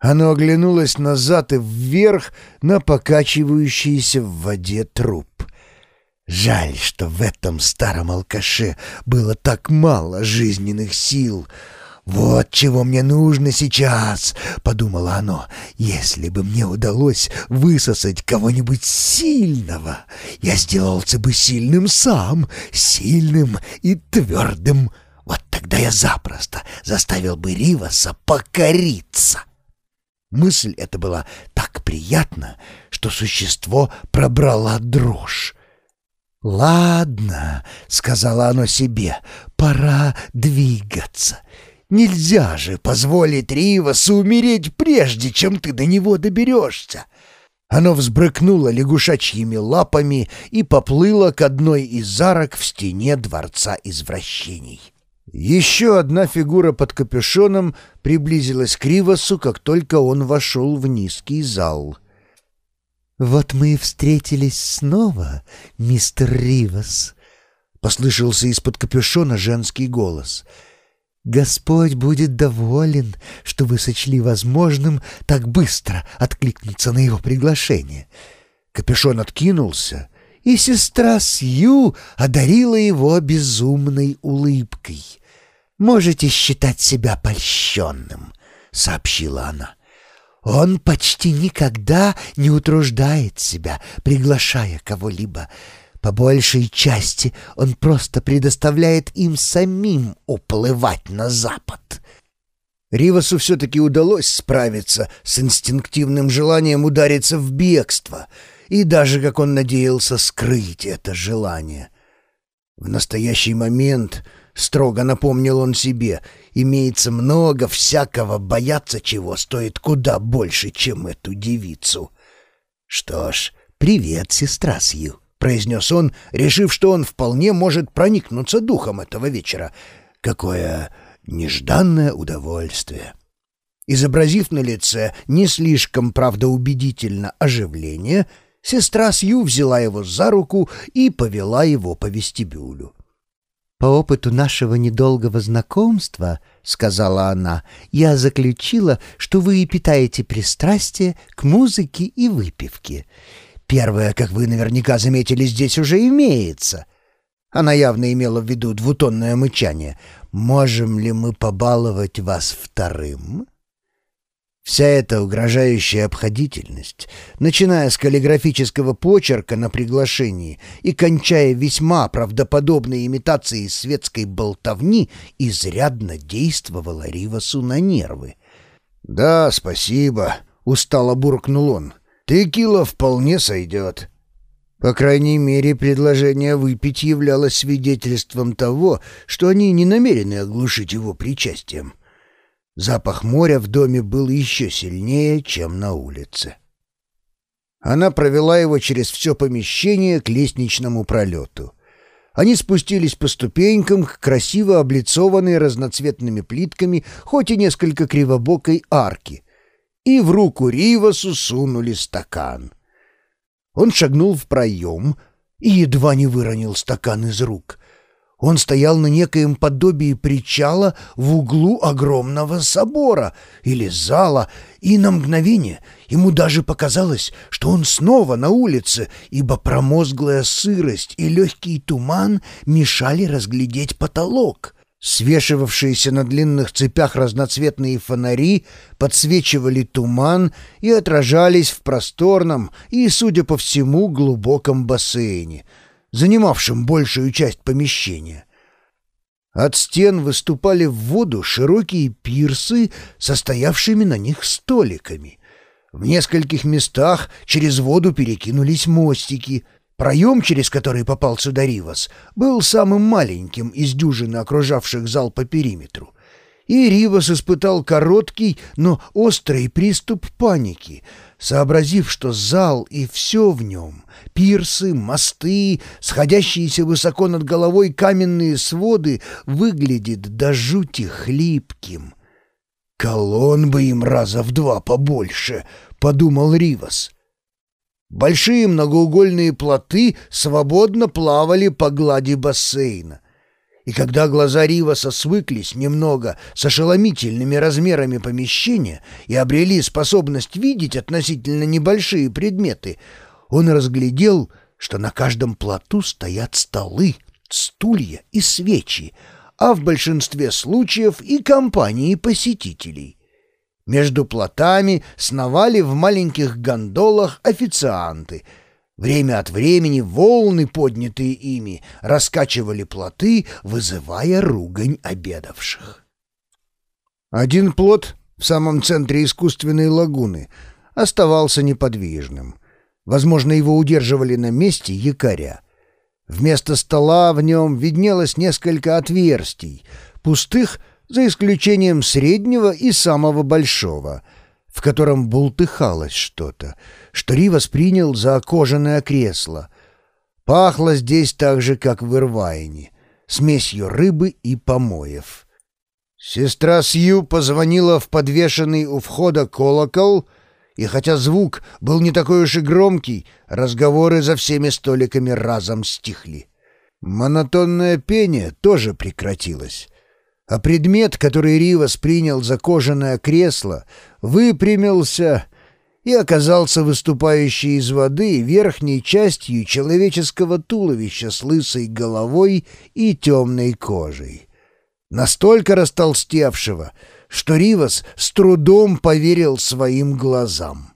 Оно оглянулось назад и вверх на покачивающийся в воде труп. Жаль, что в этом старом алкаше было так мало жизненных сил. «Вот чего мне нужно сейчас», — подумало оно. «Если бы мне удалось высосать кого-нибудь сильного, я сделался бы сильным сам, сильным и твердым. Вот тогда я запросто заставил бы Риваса покориться». Мысль эта была так приятна, что существо пробрала дрожь. «Ладно», — сказала оно себе, — «пора двигаться. Нельзя же позволить Ривасу умереть прежде, чем ты до него доберешься». Оно взбрыкнуло лягушачьими лапами и поплыло к одной из арок в стене Дворца Извращений. Еще одна фигура под капюшоном приблизилась к Ривасу, как только он вошел в низкий зал. «Вот мы и встретились снова, мистер Ривас», — послышался из-под капюшона женский голос. «Господь будет доволен, что вы сочли возможным так быстро откликнуться на его приглашение». Капюшон откинулся, и сестра Сью одарила его безумной улыбкой. «Можете считать себя польщенным», — сообщила она. «Он почти никогда не утруждает себя, приглашая кого-либо. По большей части он просто предоставляет им самим уплывать на запад». Ривасу все-таки удалось справиться с инстинктивным желанием удариться в бегство — и даже, как он надеялся, скрыть это желание. В настоящий момент, строго напомнил он себе, имеется много всякого, бояться чего стоит куда больше, чем эту девицу. «Что ж, привет, сестра Сью», — произнес он, решив, что он вполне может проникнуться духом этого вечера. «Какое нежданное удовольствие!» Изобразив на лице не слишком правдоубедительно оживление, — Сестра Сью взяла его за руку и повела его по вестибюлю. «По опыту нашего недолгого знакомства, — сказала она, — я заключила, что вы питаете пристрастие к музыке и выпивке. Первое, как вы наверняка заметили, здесь уже имеется». Она явно имела в виду двутонное мычание. «Можем ли мы побаловать вас вторым?» Вся эта угрожающая обходительность, начиная с каллиграфического почерка на приглашении и кончая весьма правдоподобной имитацией светской болтовни, изрядно действовала Ривасу на нервы. «Да, спасибо», — устало буркнул он. «Текила вполне сойдет». По крайней мере, предложение выпить являлось свидетельством того, что они не намерены оглушить его причастием. Запах моря в доме был еще сильнее, чем на улице. Она провела его через все помещение к лестничному пролету. Они спустились по ступенькам к красиво облицованной разноцветными плитками, хоть и несколько кривобокой арки, и в руку Ривасу сунули стакан. Он шагнул в проем и едва не выронил стакан из рук — он стоял на некоем подобии причала в углу огромного собора или зала, и на мгновение ему даже показалось, что он снова на улице, ибо промозглая сырость и легкий туман мешали разглядеть потолок. Свешивавшиеся на длинных цепях разноцветные фонари подсвечивали туман и отражались в просторном и, судя по всему, глубоком бассейне — занимавшим большую часть помещения. От стен выступали в воду широкие пирсы, состоявшими на них столиками. В нескольких местах через воду перекинулись мостики. Проем, через который попал сюда Ривас, был самым маленьким из дюжины окружавших зал по периметру. И Ривас испытал короткий, но острый приступ паники — сообразив, что зал и все в нем — пирсы, мосты, сходящиеся высоко над головой каменные своды — выглядит до жути хлипким. «Колонн бы им раза в два побольше», — подумал Ривас. Большие многоугольные плоты свободно плавали по глади бассейна. И когда глаза Риваса свыклись немного с ошеломительными размерами помещения и обрели способность видеть относительно небольшие предметы, он разглядел, что на каждом плоту стоят столы, стулья и свечи, а в большинстве случаев и компании посетителей. Между плотами сновали в маленьких гондолах официанты — Время от времени волны, поднятые ими, раскачивали плоты, вызывая ругань обедавших. Один плот в самом центре искусственной лагуны оставался неподвижным. Возможно, его удерживали на месте якоря. Вместо стола в нем виднелось несколько отверстий, пустых за исключением среднего и самого большого — в котором бултыхалось что-то, что Ри воспринял за кожаное кресло. Пахло здесь так же, как в Ирвайне, смесью рыбы и помоев. Сестра Сью позвонила в подвешенный у входа колокол, и хотя звук был не такой уж и громкий, разговоры за всеми столиками разом стихли. Монотонное пение тоже прекратилось а предмет, который Ривас принял за кожаное кресло, выпрямился и оказался выступающей из воды верхней частью человеческого туловища с лысой головой и темной кожей. Настолько растолстевшего, что Ривас с трудом поверил своим глазам.